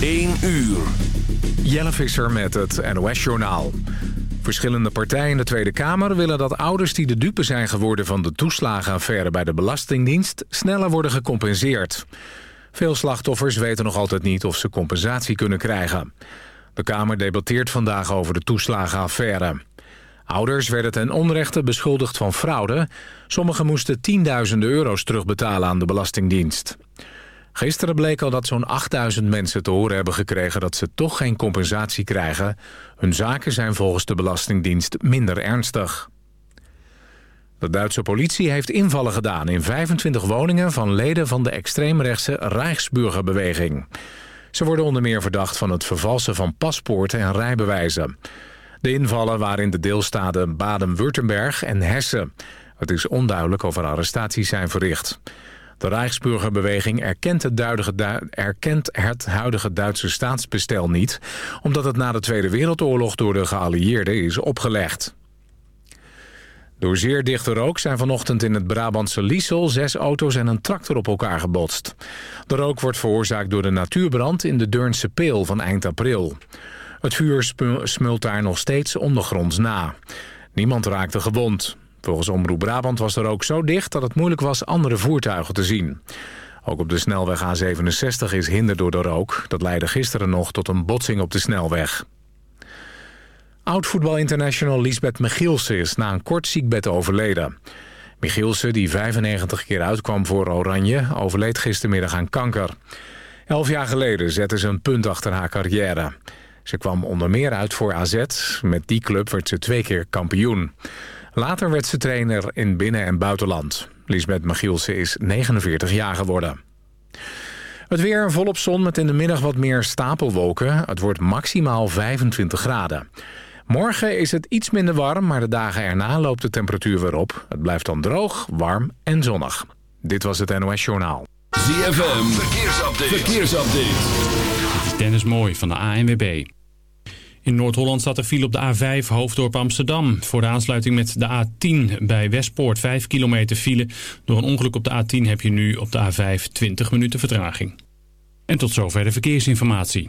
1 uur. Jelle Visser met het NOS-journaal. Verschillende partijen in de Tweede Kamer willen dat ouders die de dupe zijn geworden... van de toeslagenaffaire bij de Belastingdienst sneller worden gecompenseerd. Veel slachtoffers weten nog altijd niet of ze compensatie kunnen krijgen. De Kamer debatteert vandaag over de toeslagenaffaire. Ouders werden ten onrechte beschuldigd van fraude. Sommigen moesten tienduizenden euro's terugbetalen aan de Belastingdienst. Gisteren bleek al dat zo'n 8000 mensen te horen hebben gekregen... dat ze toch geen compensatie krijgen. Hun zaken zijn volgens de Belastingdienst minder ernstig. De Duitse politie heeft invallen gedaan in 25 woningen... van leden van de extreemrechtse Rijksburgerbeweging. Ze worden onder meer verdacht van het vervalsen van paspoorten en rijbewijzen. De invallen waren in de deelstaten Baden-Württemberg en Hessen. Het is onduidelijk of er arrestaties zijn verricht. De Rijksburgerbeweging erkent het, erkent het huidige Duitse staatsbestel niet... omdat het na de Tweede Wereldoorlog door de geallieerden is opgelegd. Door zeer dichte rook zijn vanochtend in het Brabantse Liesel... zes auto's en een tractor op elkaar gebotst. De rook wordt veroorzaakt door de natuurbrand in de Deurnse Peel van eind april. Het vuur smult daar nog steeds ondergronds na. Niemand raakte gewond. Volgens Omroep Brabant was er ook zo dicht dat het moeilijk was andere voertuigen te zien. Ook op de snelweg A67 is hinder door de rook. Dat leidde gisteren nog tot een botsing op de snelweg. Oud-voetbal-international Lisbeth Michielsen is na een kort ziekbed overleden. Michielsen, die 95 keer uitkwam voor Oranje, overleed gistermiddag aan kanker. Elf jaar geleden zette ze een punt achter haar carrière. Ze kwam onder meer uit voor AZ. Met die club werd ze twee keer kampioen. Later werd ze trainer in binnen- en buitenland. Lisbeth Magielsen is 49 jaar geworden. Het weer volop zon met in de middag wat meer stapelwolken. Het wordt maximaal 25 graden. Morgen is het iets minder warm, maar de dagen erna loopt de temperatuur weer op. Het blijft dan droog, warm en zonnig. Dit was het NOS Journaal. ZFM, verkeersupdate. verkeersupdate. Dit is Dennis Mooi van de ANWB. In Noord-Holland staat er file op de A5 Hoofddorp Amsterdam. Voor de aansluiting met de A10 bij Westpoort 5 kilometer file. Door een ongeluk op de A10 heb je nu op de A5 20 minuten vertraging. En tot zover de verkeersinformatie.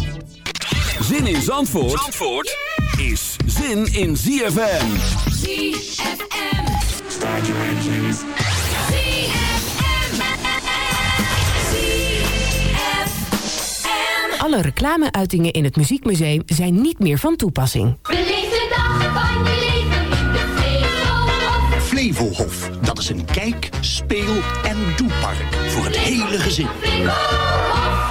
Zin in Zandvoort, Zandvoort is zin in ZFM. ZFM. ZFM. Alle reclameuitingen in het Muziekmuseum zijn niet meer van toepassing. Beleef de dag van je leven in de Flevohof. Flevohof, dat is een kijk, speel en doepark voor het hele gezin. Flevohof.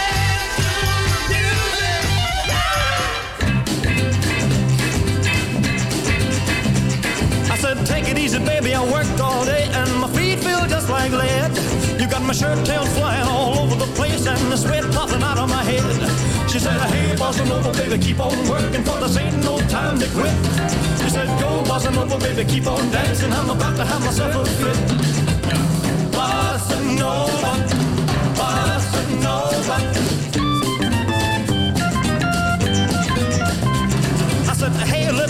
easy, baby. I worked all day and my feet feel just like lead. You got my shirt tails flying all over the place and the sweat popping out of my head. She said, hey, bossa nova, baby, keep on working for this ain't no time to quit. She said, go, bossa nova, baby, keep on dancing. I'm about to have myself a fit. Bossa nova,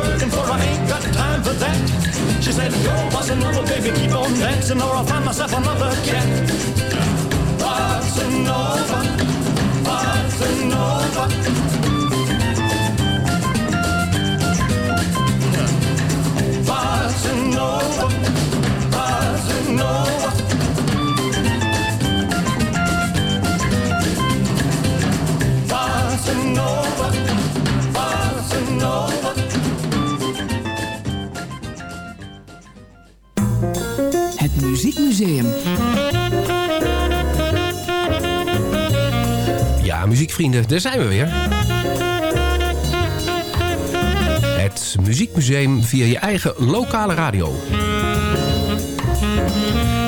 working for I ain't got time for that. She said, go, bossa nova, baby, keep on dancing or I'll find myself another cat. Bossa nova, bossa nova. Muziekmuseum. Ja, muziekvrienden, daar zijn we weer. Het Muziekmuseum via je eigen lokale radio.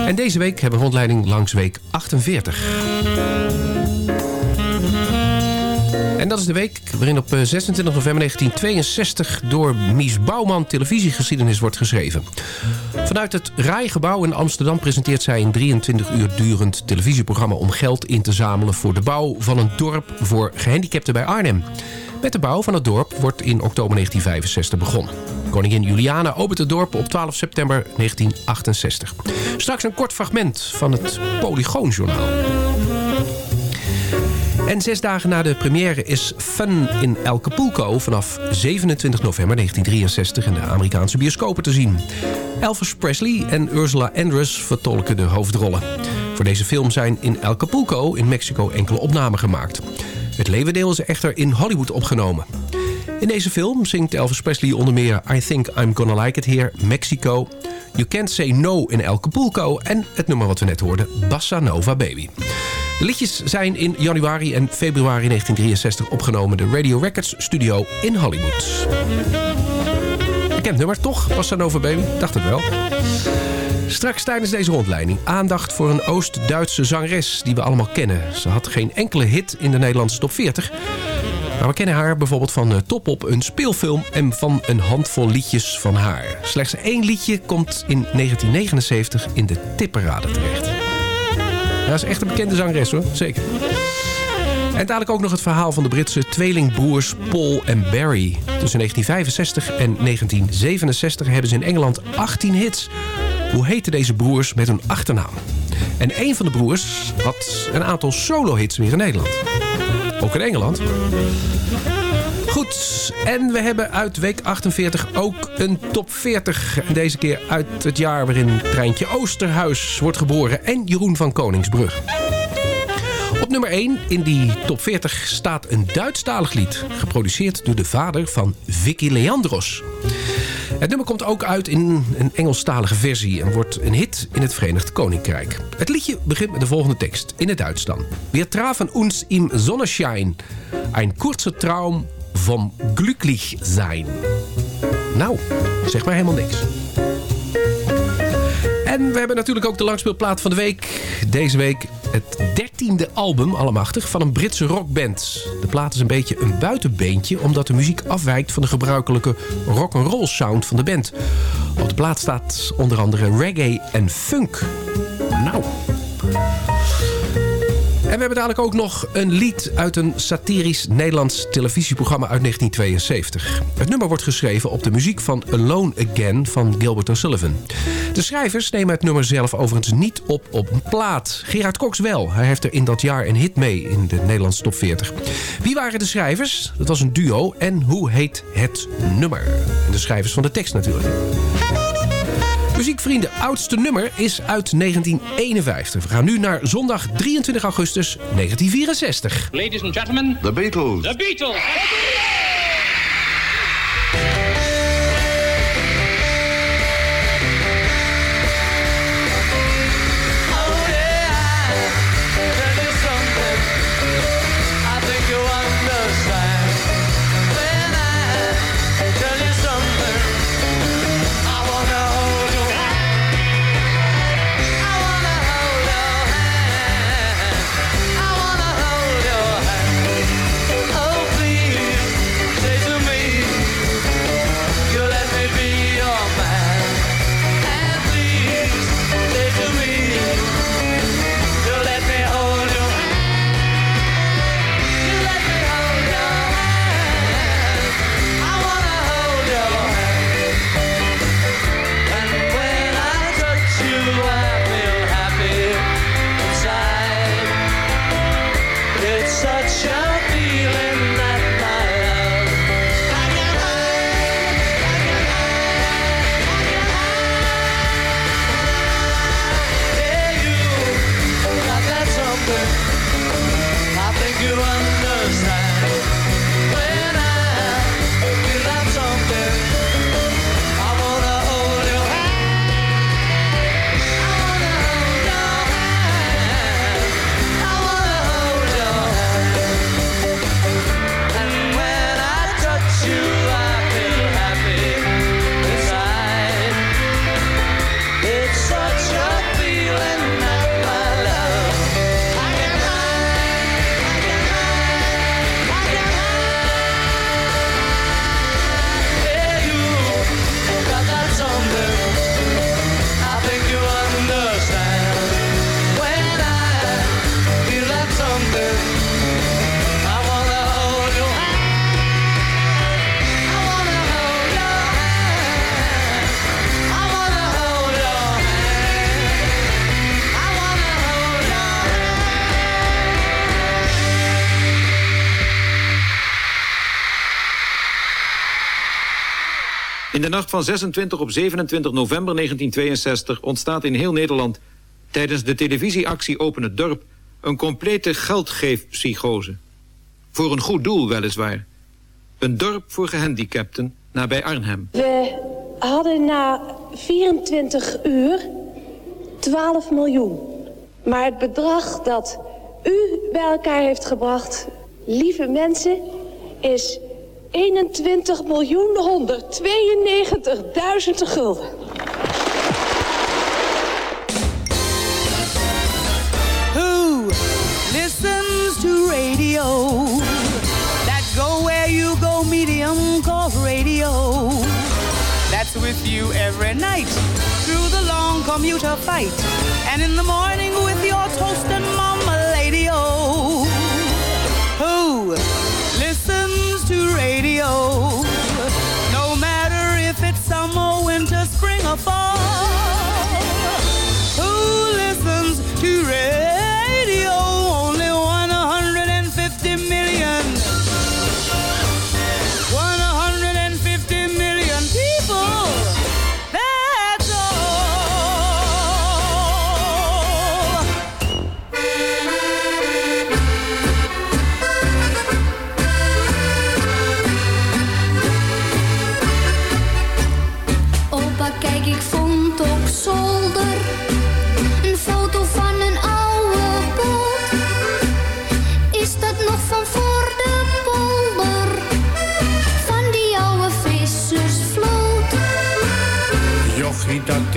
En deze week hebben we rondleiding langs week 48. Dat is de week waarin op eh, 26 november 1962 door Mies Bouwman televisiegeschiedenis wordt geschreven. Vanuit het Rijgebouw in Amsterdam presenteert zij een 23 uur durend televisieprogramma om geld in te zamelen voor de bouw van een dorp voor gehandicapten bij Arnhem. Met de bouw van het dorp wordt in oktober 1965 begonnen. Koningin Juliana opent het dorp op 12 september 1968. Straks een kort fragment van het Polygoonjournaal. En zes dagen na de première is Fun in Acapulco vanaf 27 november 1963 in de Amerikaanse bioscopen te zien. Elvis Presley en Ursula Andress vertolken de hoofdrollen. Voor deze film zijn in Acapulco in Mexico enkele opnamen gemaakt. Het levendeel is echter in Hollywood opgenomen. In deze film zingt Elvis Presley onder meer I Think I'm Gonna Like It Here, Mexico... You Can't Say No in Acapulco en het nummer wat we net hoorden, Bossa Nova Baby. Liedjes zijn in januari en februari 1963 opgenomen... de Radio Records studio in Hollywood. Bekend nummer, toch? Bossa Nova Baby? Dacht het wel. Straks tijdens deze rondleiding aandacht voor een Oost-Duitse zangeres die we allemaal kennen. Ze had geen enkele hit in de Nederlandse top 40. Maar we kennen haar bijvoorbeeld van eh, Top op een speelfilm en van een handvol liedjes van haar. Slechts één liedje komt in 1979 in de tipperade terecht. Dat is echt een bekende zangeres hoor, zeker. En dadelijk ook nog het verhaal van de Britse tweelingbroers Paul en Barry. Tussen 1965 en 1967 hebben ze in Engeland 18 hits. Hoe heten deze broers met hun achternaam? En een van de broers had een aantal solo-hits weer in Nederland. Ook in Engeland. Goed, en we hebben uit week 48 ook een top 40. En deze keer uit het jaar waarin Treintje Oosterhuis wordt geboren en Jeroen van Koningsbrug. Op nummer 1 in die top 40 staat een Duitsstalig lied. Geproduceerd door de vader van Vicky Leandros. Het nummer komt ook uit in een Engelstalige versie... en wordt een hit in het Verenigd Koninkrijk. Het liedje begint met de volgende tekst, in het Duits dan. Wir trafen uns im Sonnenschein. Ein kurzer Traum vom glücklich sein. Nou, zeg maar helemaal niks. En we hebben natuurlijk ook de langspeelplaat van de week. Deze week het dertiende album, allemachtig, van een Britse rockband. De plaat is een beetje een buitenbeentje... omdat de muziek afwijkt van de gebruikelijke rock'n'roll sound van de band. Op de plaat staat onder andere reggae en funk. Nou... En we hebben dadelijk ook nog een lied uit een satirisch Nederlands televisieprogramma uit 1972. Het nummer wordt geschreven op de muziek van Alone Again van Gilbert O'Sullivan. De schrijvers nemen het nummer zelf overigens niet op op een plaat. Gerard Cox wel. Hij heeft er in dat jaar een hit mee in de Nederlandse top 40. Wie waren de schrijvers? Dat was een duo. En hoe heet het nummer? De schrijvers van de tekst natuurlijk. Muziekvrienden, oudste nummer is uit 1951. We gaan nu naar zondag 23 augustus 1964. Ladies and gentlemen, The Beatles. the Beatles. It's In de nacht van 26 op 27 november 1962 ontstaat in heel Nederland... tijdens de televisieactie Open het Dorp... een complete geldgeefpsychose. Voor een goed doel weliswaar. Een dorp voor gehandicapten nabij Arnhem. We hadden na 24 uur 12 miljoen. Maar het bedrag dat u bij elkaar heeft gebracht, lieve mensen, is 21 miljoen 192.000 gulden. Who listens to radio? That go where you go medium called radio. That's with you every night through the long commuter fight. And in the morning with your toast and mama radio? No matter if it's summer, winter, spring, or fall.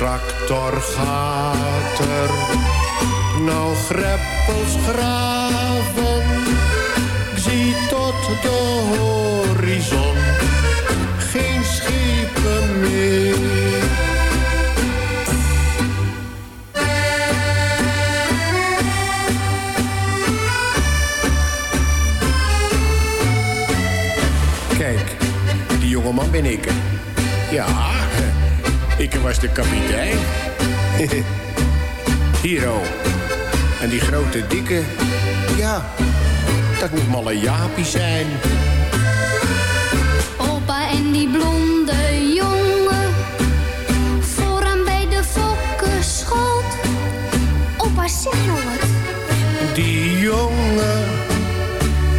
Tractor gaat er nou greppels graven. Ik zie tot de horizon geen schepen meer. Kijk, die jongeman ben ik. Ja, was de kapitein. Hero. En die grote dikke, ja, dat moet malle Jaapie zijn. Opa en die blonde jongen, vooraan bij de fokkenschoot. Opa, zeg nou wat. Die jongen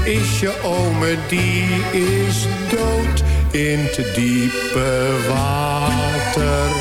is je ome, die is dood in te diepe water.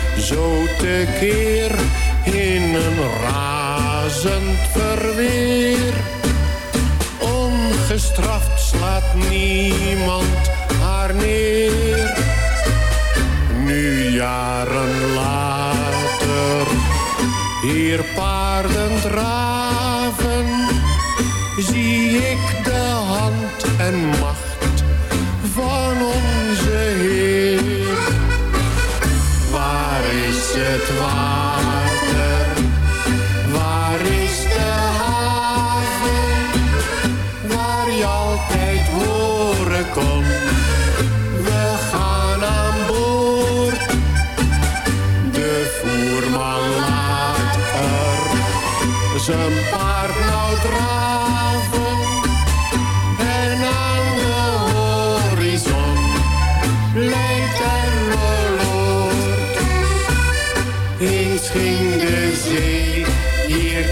zo tekeer in een razend verweer. Ongestraft slaat niemand haar neer. Nu jaren later, hier paarden draven,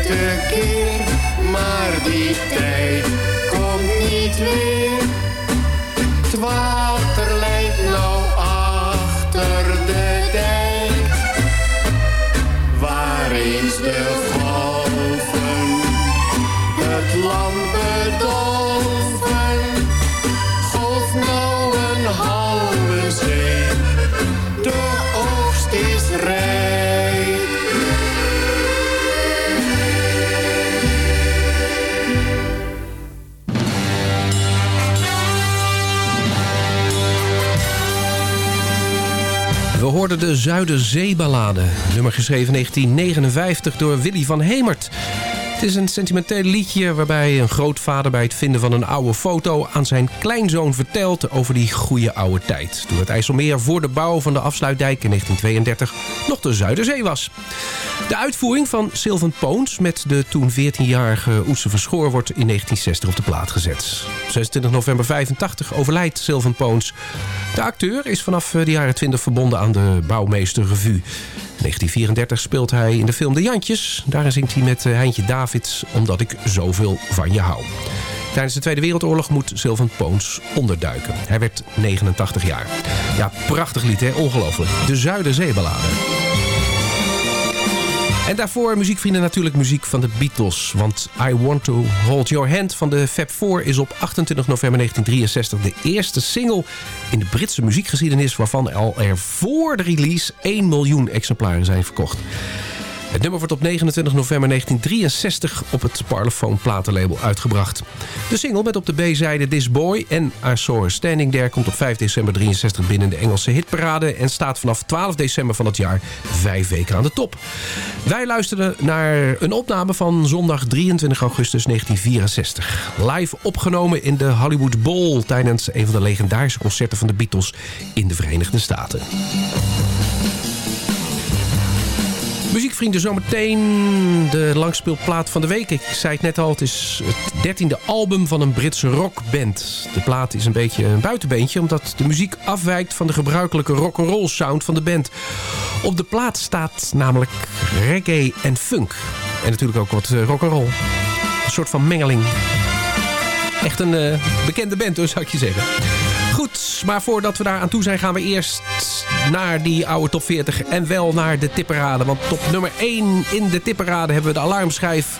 tekeer, maar die tijd komt niet weer. We hoorden de Zuiderzeeballade. Nummer geschreven in 1959 door Willy van Hemert. Het is een sentimenteel liedje waarbij een grootvader bij het vinden van een oude foto aan zijn kleinzoon vertelt over die goede oude tijd. Toen het IJsselmeer voor de bouw van de afsluitdijk in 1932 nog de Zuiderzee was. De uitvoering van Sylvan Poons met de toen 14-jarige Oetse Verschoor wordt in 1960 op de plaat gezet. Op 26 november 85 overlijdt Sylvan Poons. De acteur is vanaf de jaren 20 verbonden aan de Bouwmeester Revue. In 1934 speelt hij in de film De Jantjes. Daarin zingt hij met eh, Heintje Davids Omdat ik zoveel van je hou. Tijdens de Tweede Wereldoorlog moet Sylvan Poons onderduiken. Hij werd 89 jaar. Ja, prachtig lied hè, ongelooflijk. De Zuiderzeeballade. En daarvoor, muziekvrienden, natuurlijk muziek van de Beatles. Want I Want To Hold Your Hand van de Fab Four... is op 28 november 1963 de eerste single in de Britse muziekgeschiedenis... waarvan al er voor de release 1 miljoen exemplaren zijn verkocht. Het nummer wordt op 29 november 1963 op het Parlophone platenlabel uitgebracht. De single met op de B-zijde This Boy en I Saw Standing There... komt op 5 december 63 binnen de Engelse hitparade... en staat vanaf 12 december van het jaar vijf weken aan de top. Wij luisteren naar een opname van zondag 23 augustus 1964. Live opgenomen in de Hollywood Bowl... tijdens een van de legendarische concerten van de Beatles in de Verenigde Staten. Muziekvrienden, zometeen de langspeelplaat van de week. Ik zei het net al, het is het dertiende album van een Britse rockband. De plaat is een beetje een buitenbeentje... omdat de muziek afwijkt van de gebruikelijke rock'n'roll sound van de band. Op de plaat staat namelijk reggae en funk. En natuurlijk ook wat rock'n'roll. Een soort van mengeling. Echt een uh, bekende band, dus zou ik je zeggen. Goed, maar voordat we daar aan toe zijn... gaan we eerst naar die oude top 40 en wel naar de tipperade. Want top nummer 1 in de tipperade hebben we de alarmschijf.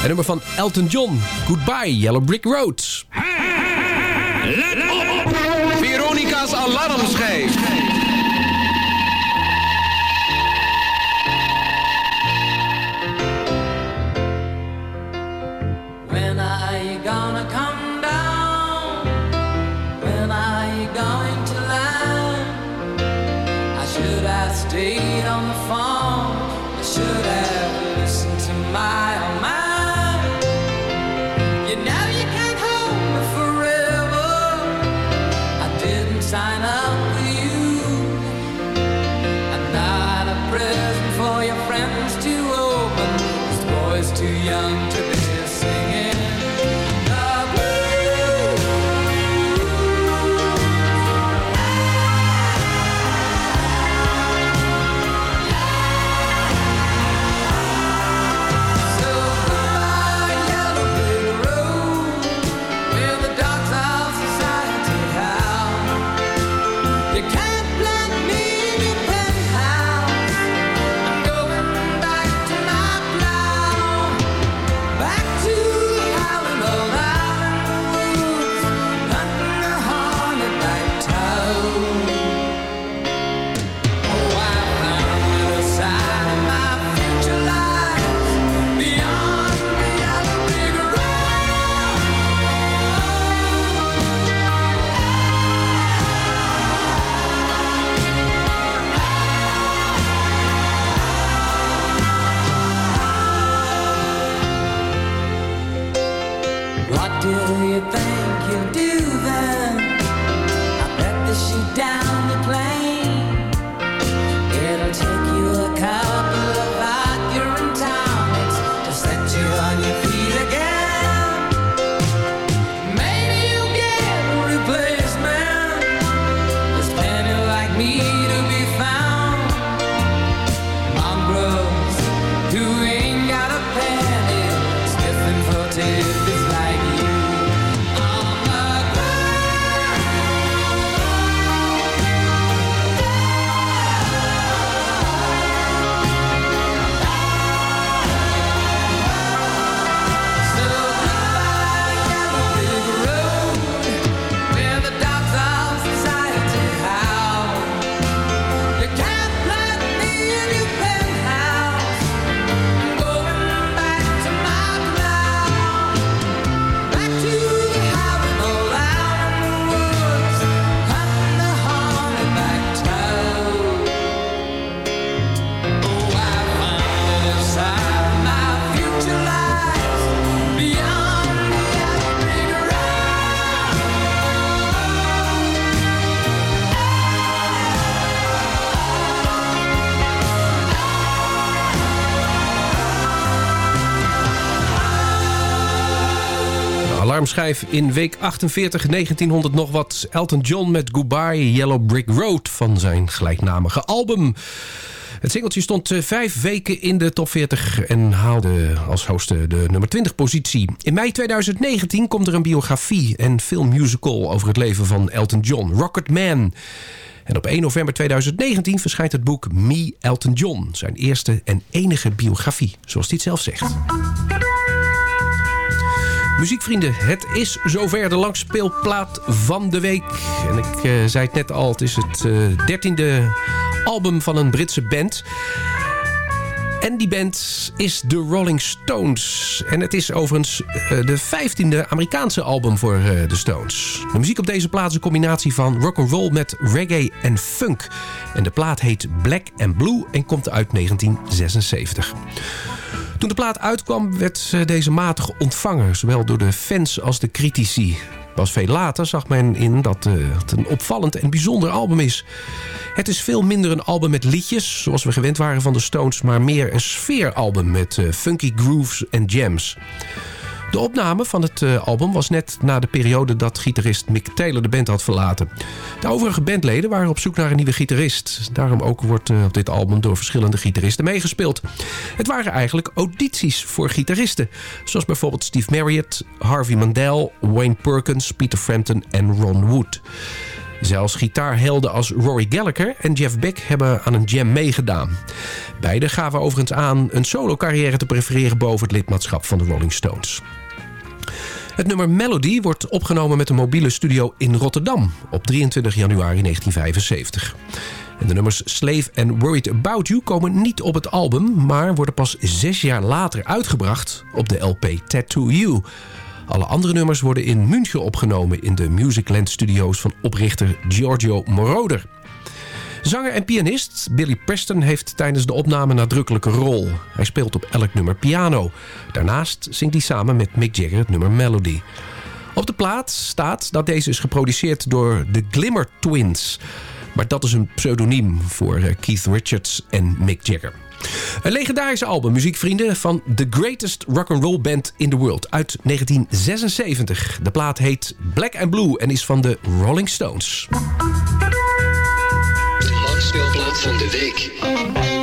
Een nummer van Elton John. Goodbye, Yellow Brick Road. Let op! Veronica's alarmschijf. In week 48, 1900 nog wat. Elton John met Goodbye Yellow Brick Road van zijn gelijknamige album. Het singeltje stond eh, vijf weken in de top 40 en haalde als hoogste de nummer 20 positie. In mei 2019 komt er een biografie en filmmusical over het leven van Elton John, Rocket Man. En op 1 november 2019 verschijnt het boek Me Elton John, zijn eerste en enige biografie, zoals hij het zelf zegt. Muziekvrienden, het is zover de langspeelplaat van de week. En ik eh, zei het net al, het is het eh, dertiende album van een Britse band. En die band is The Rolling Stones. En het is overigens eh, de vijftiende Amerikaanse album voor de Stones. De muziek op deze plaat is een combinatie van rock and roll met reggae en funk. En de plaat heet Black and Blue en komt uit 1976. Toen de plaat uitkwam werd eh, deze matig ontvangen, zowel door de fans als de critici. Pas veel later zag men in dat eh, het een opvallend en bijzonder album is. Het is veel minder een album met liedjes, zoals we gewend waren van de Stones... maar meer een sfeeralbum met eh, funky grooves en jams. De opname van het eh, album was net na de periode dat gitarist Mick Taylor de band had verlaten. De overige bandleden waren op zoek naar een nieuwe gitarist. Daarom ook wordt op dit album door verschillende gitaristen meegespeeld. Het waren eigenlijk audities voor gitaristen. Zoals bijvoorbeeld Steve Marriott, Harvey Mandel, Wayne Perkins, Peter Frampton en Ron Wood. Zelfs gitaarhelden als Rory Gallagher en Jeff Beck hebben aan een jam meegedaan. Beiden gaven overigens aan een solo-carrière te prefereren boven het lidmaatschap van de Rolling Stones. Het nummer Melody wordt opgenomen met een mobiele studio in Rotterdam op 23 januari 1975. En de nummers Slave en Worried About You komen niet op het album... maar worden pas zes jaar later uitgebracht op de LP Tattoo You... Alle andere nummers worden in München opgenomen in de Musicland Studios van oprichter Giorgio Moroder. Zanger en pianist Billy Preston heeft tijdens de opname een nadrukkelijke rol. Hij speelt op elk nummer piano. Daarnaast zingt hij samen met Mick Jagger het nummer Melody. Op de plaat staat dat deze is geproduceerd door de Glimmer Twins. Maar dat is een pseudoniem voor eh, Keith Richards en Mick Jagger. Een legendarische album, muziekvrienden, van The Greatest Rock'n'Roll Band in the World uit 1976. De plaat heet Black and Blue en is van de Rolling Stones. De van de week.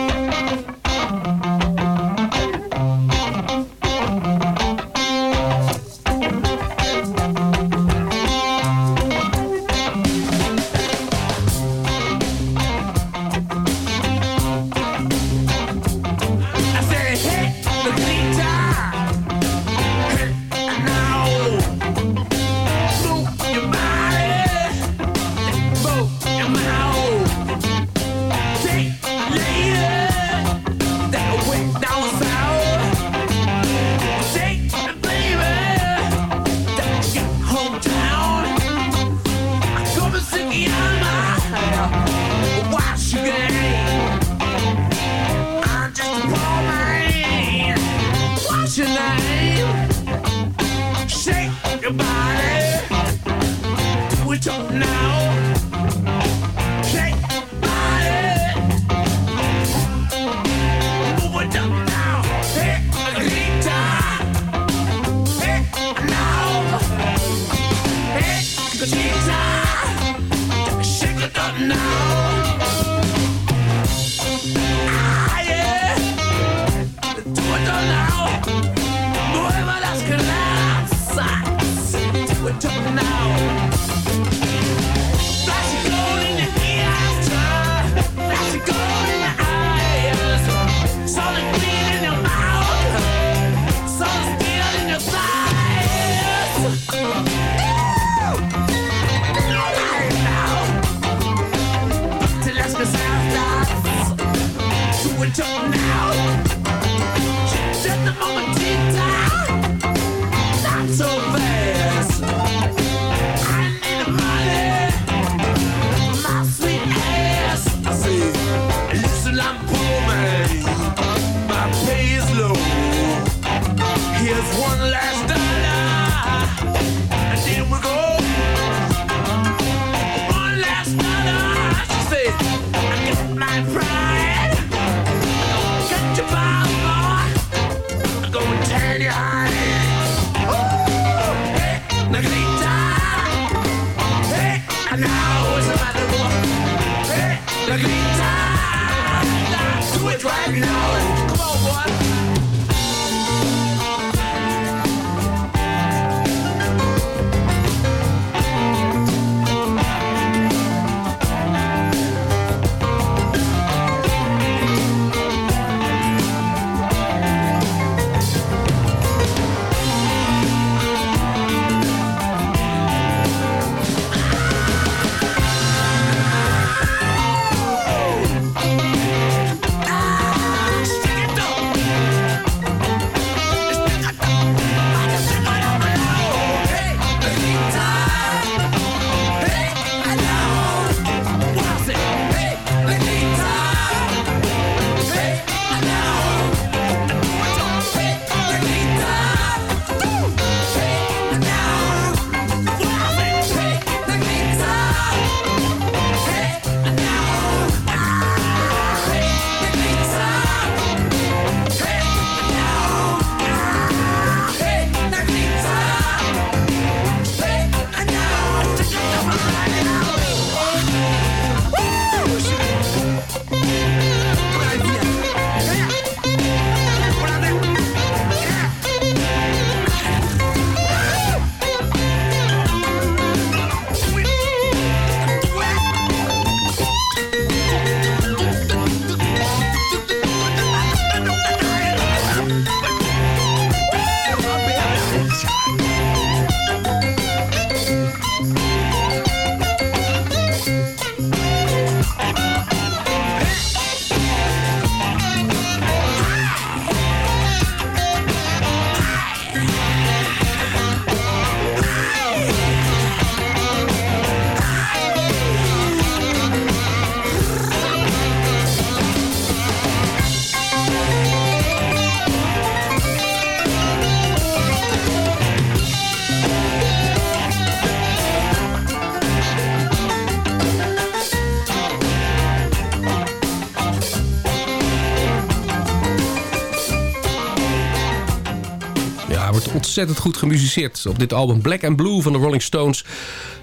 Ontzettend goed gemusiceerd op dit album Black and Blue van de Rolling Stones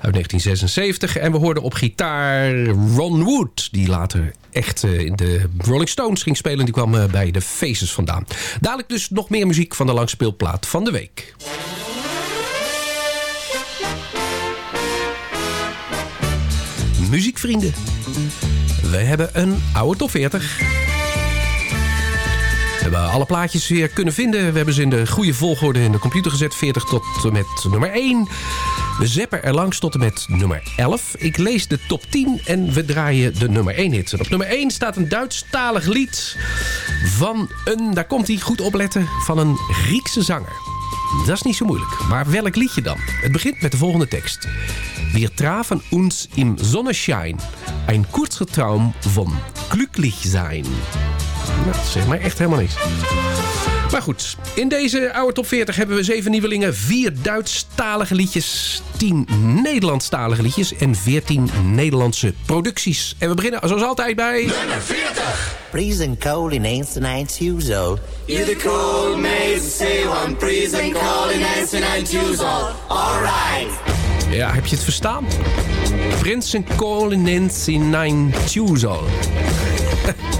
uit 1976. En we hoorden op gitaar Ron Wood, die later echt eh, in de Rolling Stones ging spelen. Die kwam eh, bij de Faces vandaan. Dadelijk dus nog meer muziek van de langspeelplaat van de week. Muziekvrienden, we hebben een oude top 40. We hebben alle plaatjes weer kunnen vinden. We hebben ze in de goede volgorde in de computer gezet. 40 tot en met nummer 1. We zeppen er langs tot en met nummer 11. Ik lees de top 10 en we draaien de nummer 1 hit. Op nummer 1 staat een Duitsstalig lied van een, daar komt hij, goed opletten, van een Griekse zanger. Dat is niet zo moeilijk. Maar welk liedje dan? Het begint met de volgende tekst. Wir trafen uns im Sonnenschein. Ein kurzer Traum von glücklich sein. Nou, dat zegt mij echt helemaal niks. Maar goed, in deze oude top 40 hebben we zeven nieuwelingen, vier Duitsstalige liedjes, 10 Nederlandstalige liedjes en 14 Nederlandse producties. En we beginnen zoals altijd bij... Nummer 40. Freezing cold in 1990 old. You the cold maze say one freezing cold in 1990 Alright. Ja, heb je het verstaan? Prinsen Colinens in Nine Choosal.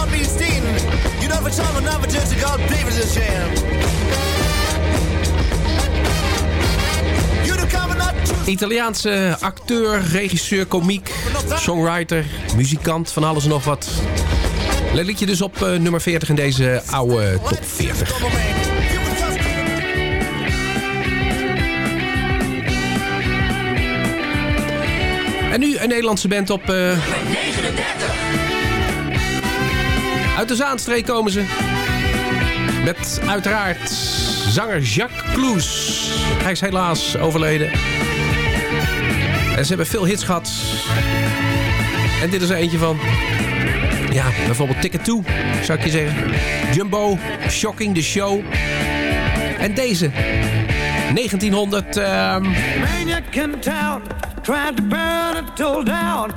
come be seen. You know, for time another just God a. You the come not Italiaanse acteur, regisseur, komiek, songwriter, muzikant, van alles en nog wat. Let liedje dus op eh, nummer 40 in deze oude top 40. En nu een Nederlandse band op... eh, uit de Zaanstreek komen ze. Met uiteraard zanger Jacques Kloes. Hij is helaas overleden. En ze hebben veel hits gehad. En dit is er eentje van... Ja, bijvoorbeeld Ticket 2, zou ik je zeggen. Jumbo, Shocking the Show. En deze. 1900... ehm, Maniac in town, tried to burn it all down.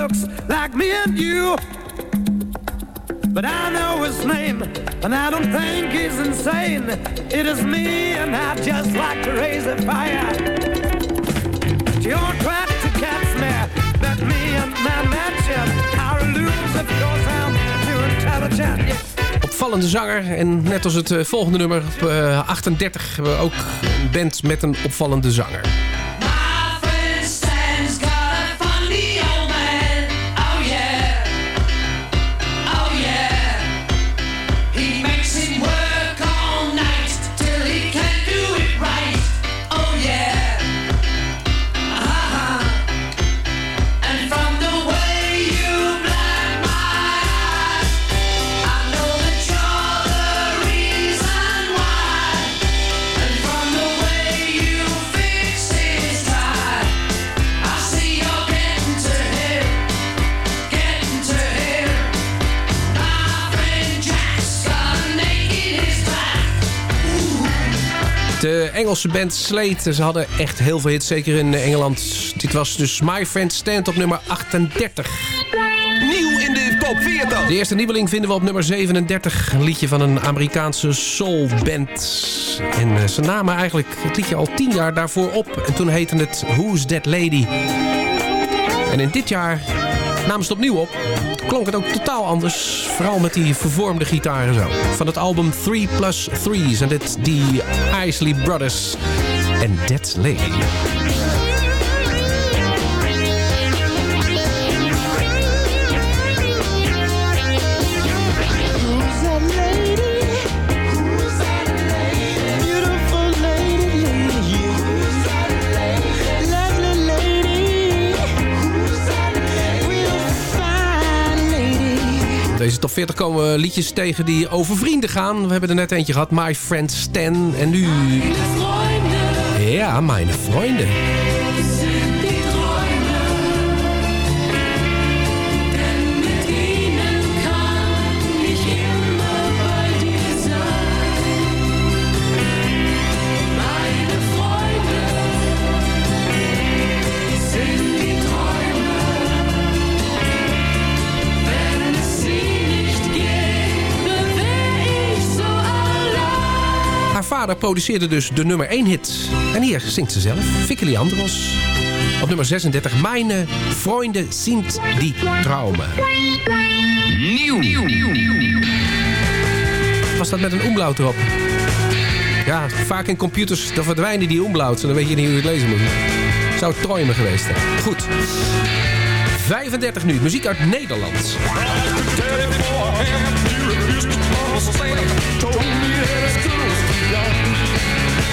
Looks like me and you. But I know his name, and I don't think he's insane. It is me, and I just like to raise a fire. You're trying to catch me, that me and my mansion are lose of course I'm too intelligent. opvallende zanger. En net als het eh, volgende nummer op eh, 38 hebben we ook een band met een opvallende zanger. Engelse band Slate, ze hadden echt heel veel hits, zeker in Engeland. Dit was dus My Friend Stand op nummer 38. Nieuw in de top 40. De eerste nieuweling vinden we op nummer 37. Een liedje van een Amerikaanse soulband. En eh, ze namen eigenlijk het liedje al tien jaar daarvoor op. En toen heette het Who's That Lady? En in dit jaar namen ze het opnieuw op. Klonk het ook totaal anders. Vooral met die vervormde gitaren zo. Van het album 3 plus 3 zijn dit die Isley Brothers en That Lady. Top 40 komen we liedjes tegen die over vrienden gaan. We hebben er net eentje gehad, My Friend Stan. En nu... Ja, mijn vrienden. Produceerde dus de nummer 1 hit. En hier zingt ze zelf, Vicky Leandros. Op nummer 36, Meine Freunde sind die Traumen. Nieuw. Was dat met een omlaut erop? Ja, vaak in computers dan verdwijnen die omlauts. Dan weet je niet hoe je het lezen moet. Zou het Träumen geweest zijn. Goed. 35 nu, muziek uit Nederland.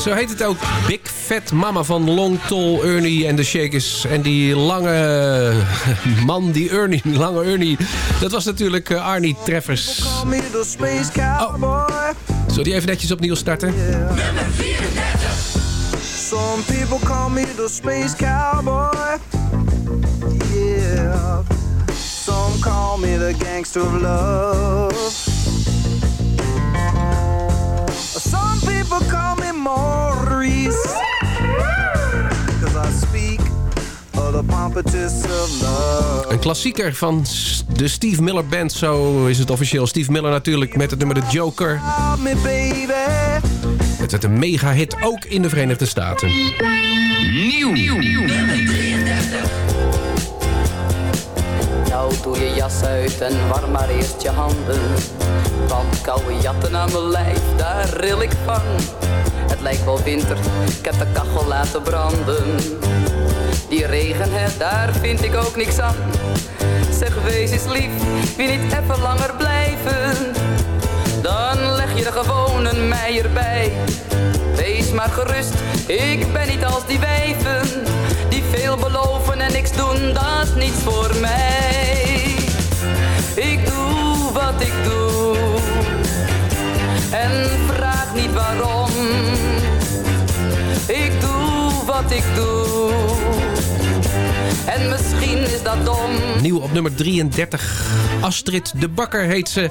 Zo heet het ook. Big Fat Mama van Long Tall Ernie en de Shakers. En die lange man, die Ernie, lange Ernie. Dat was natuurlijk eh, Arnie Treffers. Oh. Zullen die even netjes opnieuw starten? Some people call me the space cowboy. Yeah. Some call me the gangster of love. Some people call me Maurice. Cause I speak of the pompatus of love. Een klassieker van de Steve Miller Band, zo is het officieel. Steve Miller natuurlijk met het nummer The Joker. Me baby. Het werd een mega hit, ook in de Verenigde Staten. Nieuw. No doe je jas uit en warm maar eerst je handen. Want koude jatten aan mijn lijf, daar ril ik van. Het lijkt wel winter, ik heb de kachel laten branden. Die regen, hè, daar vind ik ook niks aan. Zeg, wees eens lief, wil niet even langer blijven? Je er gewoon een meier bij. Wees maar gerust, ik ben niet als die wijven. Die veel beloven en niks doen, dat is niets voor mij. Ik doe wat ik doe. En vraag niet waarom. Ik doe wat ik doe. En misschien is dat dom. Nieuw op nummer 33. Astrid de Bakker heet ze.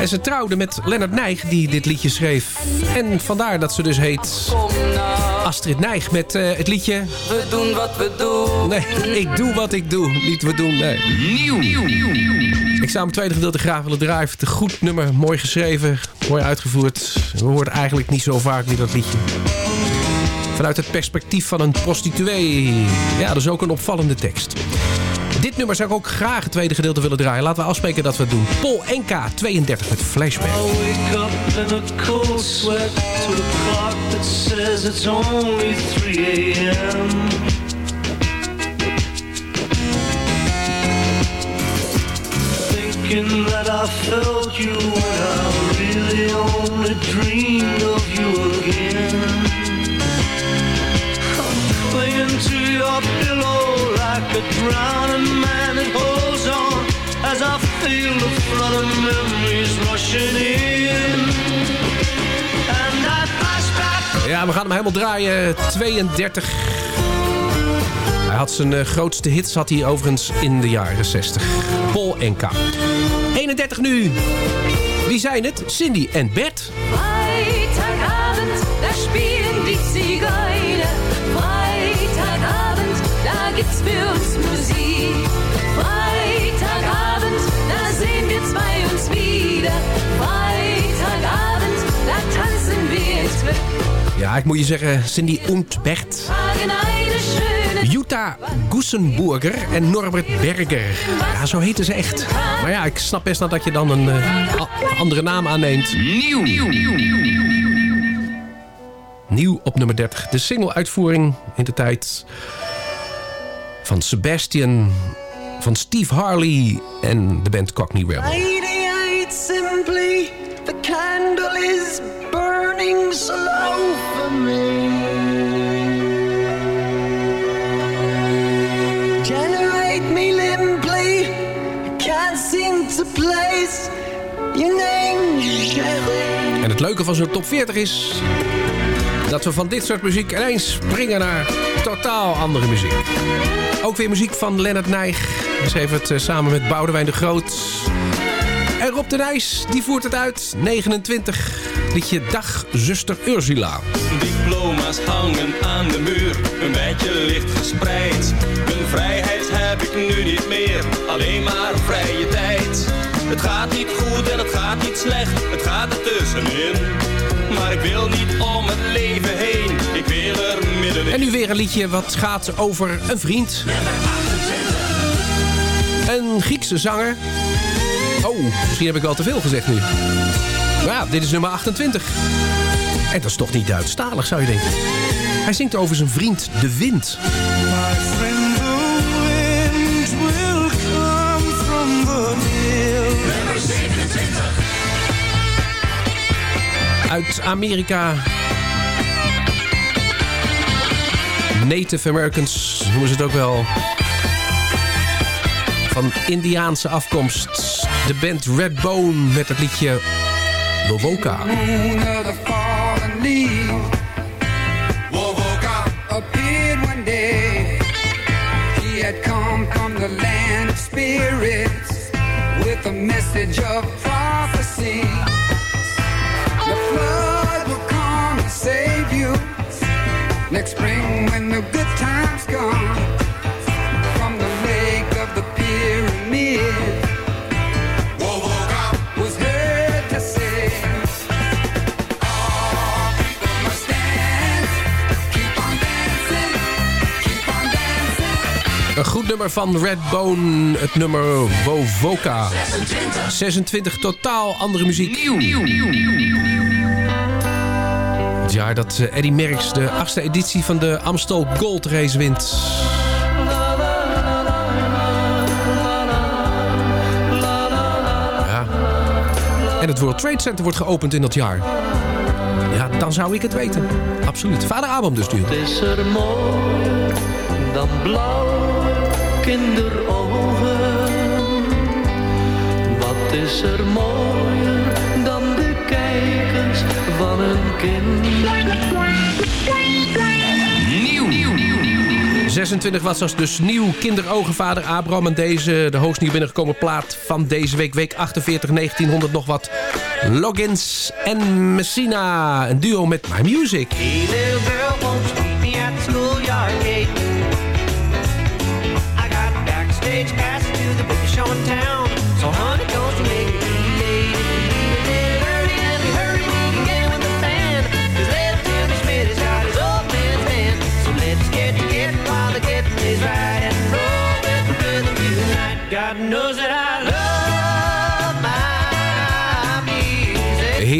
En ze trouwde met Lennart Nijg, die dit liedje schreef. En vandaar dat ze dus heet Kom nou, Astrid Nijg met eh, het liedje... we doen wat we doen. Nee, ik doe wat ik doe. Niet we doen, nee. Nieuw. Ik zou hem tweede gedeelte graag willen draaien. Een goed nummer, mooi geschreven, mooi uitgevoerd. We horen eigenlijk niet zo vaak meer dat liedje. Vanuit het perspectief van een prostituee. Ja, dat is ook een opvallende tekst. Dit nummer zou ik ook graag het tweede gedeelte willen draaien. Laten we afspreken dat we het doen. Paul NK 32 met Flashback. I wake up in a cold sweat to the clock that says it's only 3 a.m. Thinking that I felt you when I really only dreamed of you again. A drowning man that holds on as I feel the flood of memories rushing in. And I flashback. Ja, we gaan hem helemaal draaien. 32. Hij had zijn eh, grootste hits had hij overigens in de jaren 60. Paul NK. 31 nu. Wie zijn het? Cindy en Bert. Freitagabend, da spielen die Zigeuner. Freitagabend, da gibt's für Ja, ik moet je zeggen, Cindy und Bert. Jutta Gussenburger en Norbert Berger. Ja, zo heten ze echt. Maar ja, ik snap best wel dat je dan een eh, andere naam aanneemt. Nieuw. Nieuw op nummer 30. De single-uitvoering in de tijd van Sebastian, van Steve Harley en de band Cockney Rebel. En het leuke van zo'n top 40 is dat we van dit soort muziek ineens springen naar totaal andere muziek. Ook weer muziek van Lennart Nijg. Hij schreef het eh, samen met Boudewijn de Groot. En Rob de Nijs, die voert het uit. 29, liedje Dag, zuster Ursula. Diploma's hangen aan de muur, een beetje licht verspreid. Mijn vrijheid heb ik nu niet meer, alleen maar vrije tijd. Het gaat niet goed en het gaat niet slecht, het gaat ertussenin. Maar ik wil niet om het leven heen, ik wil er middenin. En nu weer een liedje wat gaat over een vriend. Een Griekse zanger. Oh, misschien heb ik wel te veel gezegd nu. Maar ja, dit is nummer 28. En dat is toch niet Duitsstalig, zou je denken. Hij zingt over zijn vriend De Wind. Uit Amerika. Native Americans noemen ze het ook wel. Van Indiaanse afkomst. De band Redbone met het liedje. Wovoka appeared one day. He had come from the land of spirits with a message of prophecy. Nummer van Redbone, het nummer Wovoka. 26 totaal andere muziek. Het jaar dat eh, Eddie Merckx de achtste editie van de Amstel Gold Race wint. Ja. En het World Trade Center wordt geopend in dat jaar. Ja, dan zou ik het weten. Absoluut. Vader Abraham dus nu. Het is er mooi dan blauw kinderogen. Wat is er mooier dan de kijkers van een kind? Nieuw. 26 was als dus nieuw kinderogenvader Abraham. En deze, de hoogst nieuw binnengekomen plaat van deze week. Week 48, 1900 nog wat. Logins en Messina. Een duo met My Music. Hey the biggest show in town.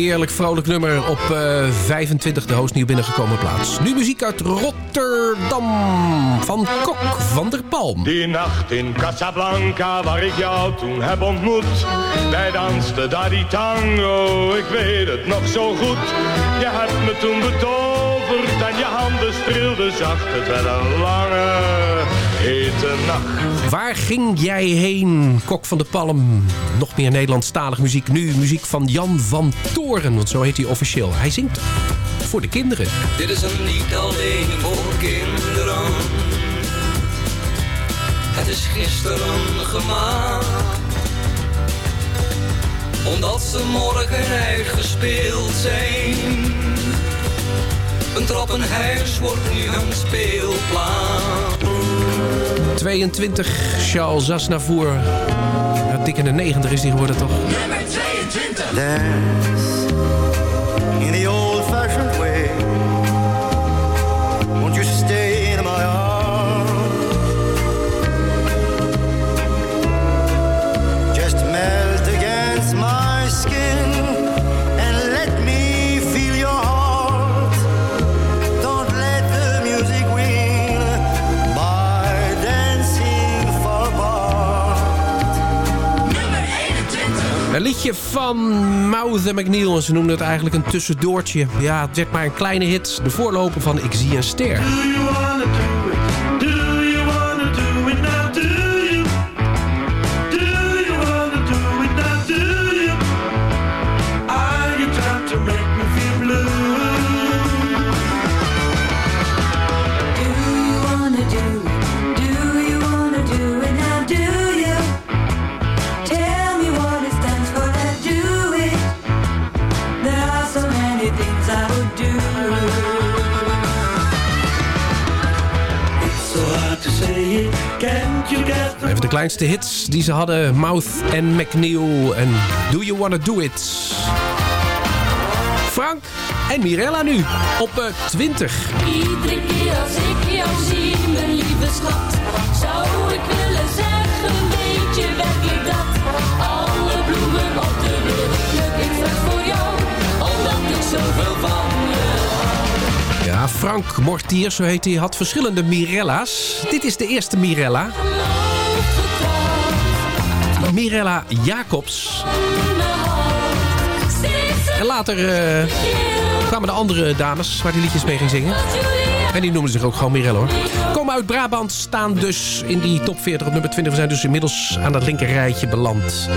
Heerlijk vrolijk nummer op eh, 25, de hoogst nieuw binnengekomen plaats. Nu muziek uit Rotterdam van Kok van der Palm. Die nacht in Casablanca, waar ik jou toen heb ontmoet. Wij dansten daar die tango, ik weet het nog zo goed. Je hebt me toen betoverd en je handen streelden zacht. Het werd een lange, hete nacht. Waar ging jij heen, Kok van der Palm? Nog meer Nederlandstalig muziek. Nu muziek van Jan van Toren, want zo heet hij officieel. Hij zingt voor de kinderen. Dit is een lied alleen voor kinderen. Het is gisteren gemaakt. Omdat ze morgen uitgespeeld zijn. Een trappenhuis wordt nu een speelplaats. 22, Charles Aznavour. Ja, dik in de 90 is hij geworden, toch? Nummer 22. dance 21. Een liedje van Mouth McNeil. En ze noemden het eigenlijk een tussendoortje. Ja, het werd maar een kleine hit. De voorloper van Ik zie een ster. De kleinste hits die ze hadden. Mouth en McNeil en Do You Wanna Do It. Frank en Mirella nu op eh, 20. Iedere keer als ik jou zie, mijn lieve schat, zou ik willen zeggen, weet je werkelijk dat? Alle bloemen op de wereld pluk ik straks voor jou, omdat ik zoveel van je. Ja, Frank Mortier, zo heet hij, had verschillende Mirella's. Dit is de eerste Mirella. Mirella Jacobs. En later eh, kwamen de andere dames waar die liedjes mee ging zingen. En die noemden zich ook gewoon Mirella hoor. Komen uit Brabant, staan dus in die top 40 op nummer 20. We zijn dus inmiddels aan dat linker rijtje beland.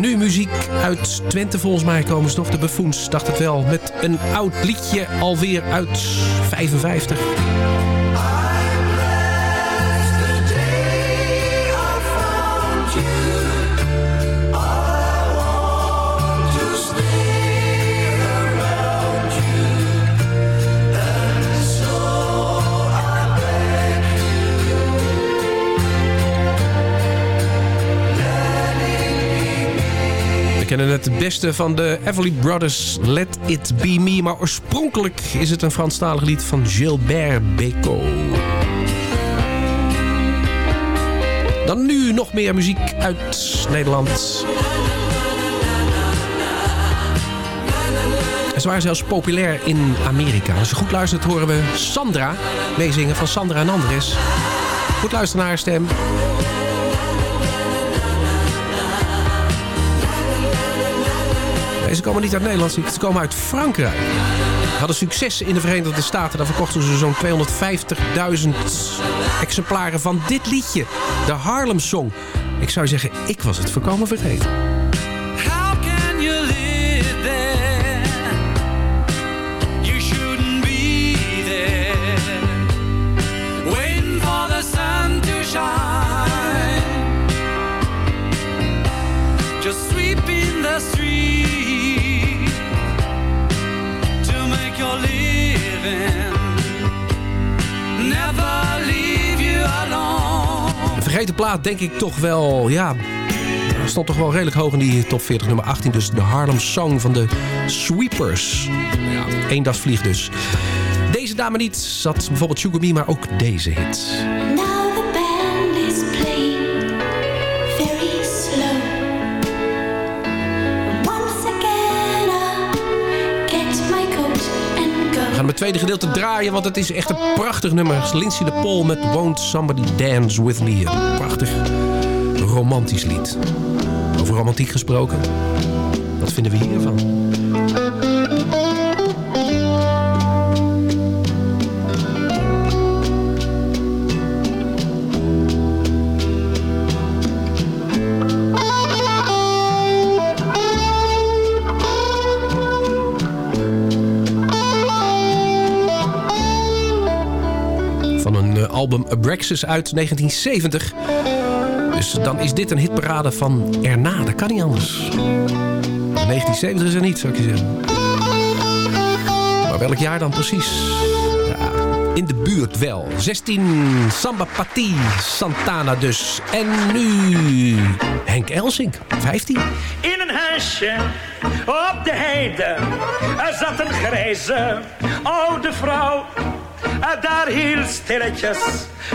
Nu muziek uit Twente volgens mij komen ze nog. De Buffoons, dacht het wel. Met een oud liedje alweer uit 55. Kennen het beste van de Everly Brothers, Let It Be Me. Maar oorspronkelijk is het een Franstalig lied van Gilbert Bécaud. Dan nu nog meer muziek uit Nederland. En ze waren zelfs populair in Amerika. Als je goed luistert horen we Sandra meezingen van Sandra en Andres. Goed luisteren naar haar stem. Ze komen niet uit Nederland, ze komen uit Frankrijk. Hadden succes in de Verenigde Staten. Daar verkochten ze zo'n 250.000 exemplaren van dit liedje. De Harlem Song. Ik zou zeggen, ik was het voorkomen vergeten. Vergeten plaat denk ik toch wel, ja... Stond toch wel redelijk hoog in die top 40, nummer 18. Dus de Harlem Song van de Sweepers. Ja, één vliegt dus. Deze dame niet, zat bijvoorbeeld Sugar Me, maar ook deze hit. Tweede gedeelte draaien, want het is echt een prachtig nummer. Lindsay de Paul met Won't Somebody Dance With Me. Een prachtig romantisch lied. Over romantiek gesproken. Wat vinden we hiervan? Album Abraxas uit 1970. Dus dan is dit een hitparade van erna. Dat kan niet anders. 1970 is er niet, zou ik je zeggen. Maar welk jaar dan precies? Ja, in de buurt wel. 16 Samba Pati Santana dus. En nu Henk Elsink, 15. In een huisje op de heide zat een grijze oude vrouw. En daar heel stilletjes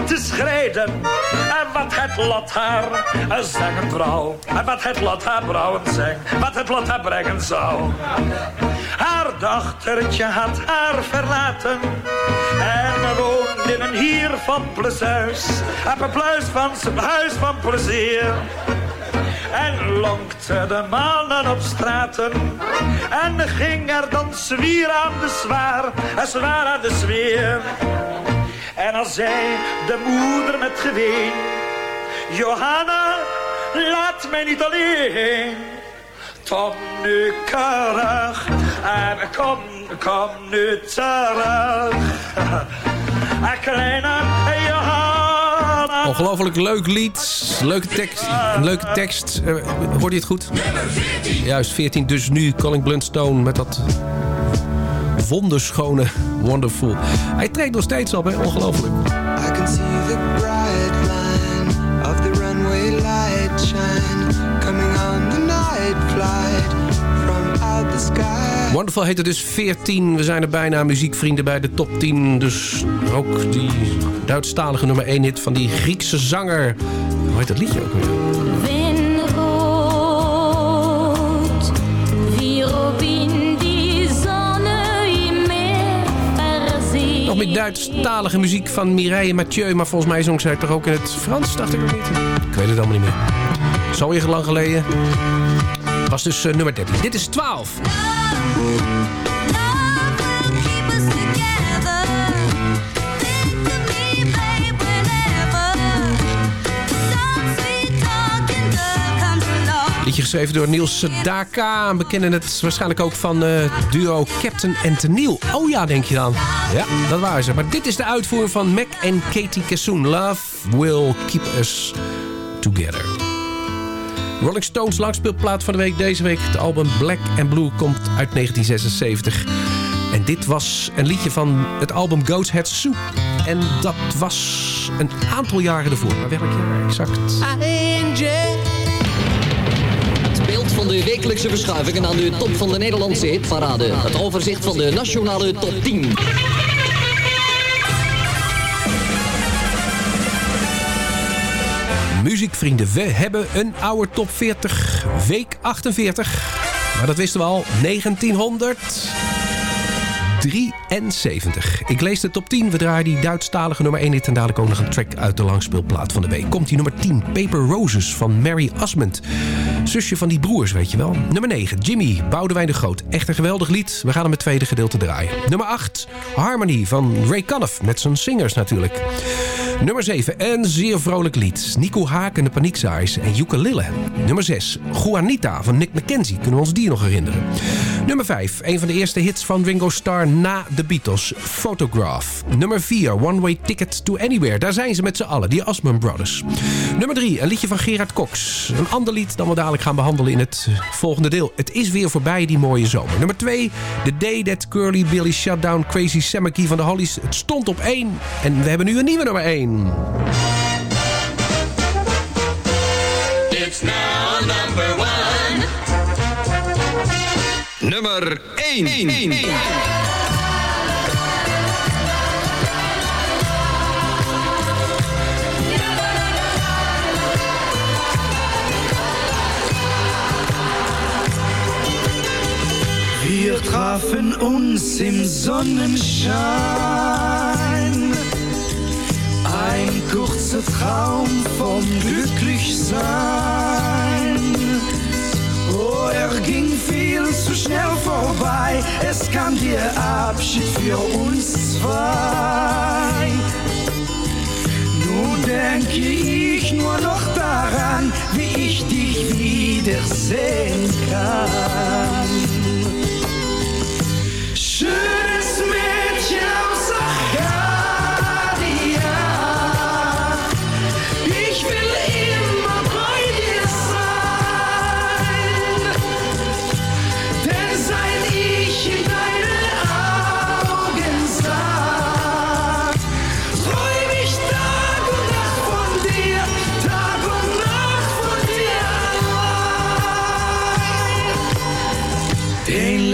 te schreden. En wat het lot haar zeggen trouw. En wat het lot haar brouwen zeng. Wat het lot haar brengen zou. Haar dochtertje had haar verlaten. En woonde in een hier van plezuis. Een pluis van zijn huis van plezier. En lonkte de mannen op straten. En ging er dan zwier aan de zwaar. En zwaar aan de zweer. En als zei de moeder met geween. Johanna, laat mij niet alleen. Kom nu terug. En kom, kom nu terug. Kleine. Ongelooflijk leuk lied. Leuke tekst. Leuke tekst. Eh, hoorde je het goed? Juist, 14. Dus nu Colin Blundstone met dat wonderschone Wonderful. Hij treedt nog steeds op, hè? Ongelooflijk. I can see Wonderful heet het dus 14. We zijn er bijna muziekvrienden bij de top 10. Dus ook die Duitsstalige nummer 1 hit van die Griekse zanger. Hoe heet dat liedje ook weer? Nog meer Duitsstalige muziek van Mireille Mathieu. Maar volgens mij zong zij toch ook in het Frans, dacht ik ook niet. Ik weet het allemaal niet meer. Zo weer lang geleden. Was dus eh, nummer 13. Dit is 12. Liedje geschreven door Niels Sedaka. We kennen het waarschijnlijk ook van eh, duo Captain en Tennille. Oh ja, denk je dan. Ja, dat waren ze. Maar dit is de uitvoering van Mac en Katie Kassoon. Love will keep us together. Rolling Stones langspeelplaat van de week deze week. Het album Black and Blue komt uit 1976. En dit was een liedje van het album Goat's Head Soup. En dat was een aantal jaren ervoor. Maar welk jaar exact? Het beeld van de wekelijkse verschuivingen aan de top van de Nederlandse hitparade. Het overzicht van de nationale top 10. Muziekvrienden, we hebben een oude top 40, week 48. Maar dat wisten we al, 1973. Ik lees de top 10. We draaien die Duitsstalige nummer 1 hit en dadelijk ook nog een track uit de langspeelplaat van de week. Komt die nummer 10, Paper Roses van Mary Asmund. Zusje van die broers, weet je wel. Nummer 9, Jimmy, Boudewijn de Groot. Echt een geweldig lied. We gaan hem het tweede gedeelte draaien. Nummer 8, Harmony van Ray Conniff. Met zijn singers natuurlijk. Nummer 7, een zeer vrolijk lied. Nico Haak en de Paniekzaaiers en Ukulele. Nummer 6, Juanita van Nick McKenzie. Kunnen we ons die nog herinneren? Nummer 5, een van de eerste hits van Ringo Starr na de Beatles. Photograph. Nummer 4, One Way Ticket to Anywhere. Daar zijn ze met z'n allen, die Asman Brothers. Nummer 3, een liedje van Gerard Cox. Een ander lied dan we dadelijk gaan behandelen in het volgende deel. Het is weer voorbij, die mooie zomer. Nummer 2, The Day That Curly Billy Shut Down Crazy Samaki van de Hollies. Het stond op 1 en we hebben nu een nieuwe nummer 1. It's now number one. Nummer 1. Wir trafen uns im Sonnenschein. Kurzer Traum vom Glücklichsein. Oh, er ging viel zu schnell vorbei. Es kam der Abschied für uns zwei. Nun denke ich nur noch daran, wie ich dich wiedersehen kann. Schönes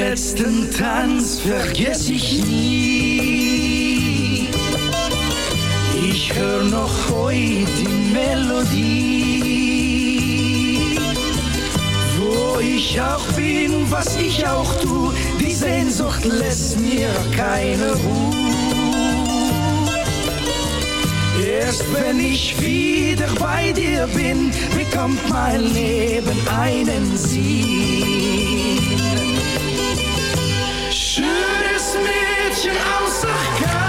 letzten Tanz vergess ich nie. Ich hör noch heute die Melodie. Wo ich auch bin, was ich auch tu, die Sehnsucht lässt mir keine Ruhe. Erst wenn ich wieder bei dir bin, bekommt mein Leben einen Sinn. I'm hem.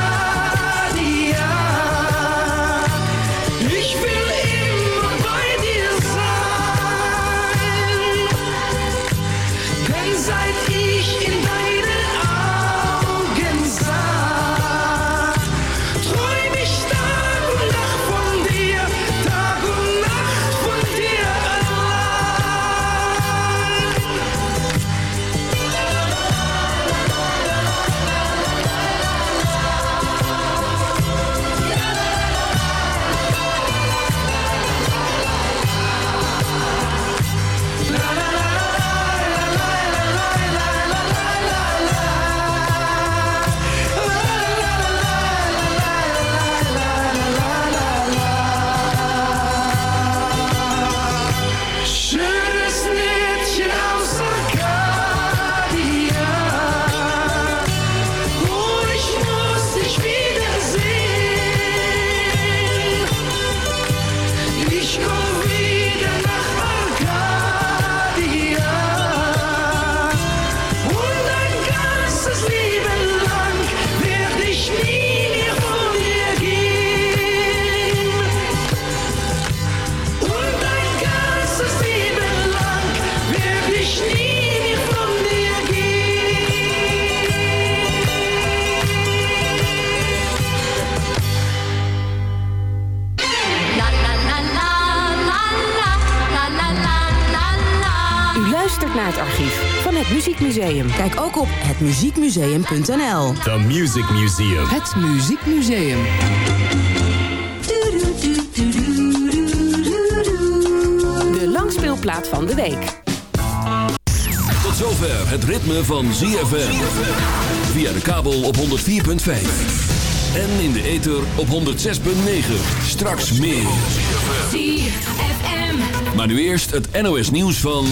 Op hetmuziekmuseum.nl. The Music Museum. Het Muziekmuseum. De langspeelplaat van de week. Tot zover het ritme van ZFM. Via de kabel op 104.5. En in de ether op 106.9. Straks meer. ZFM. Maar nu eerst het NOS nieuws van...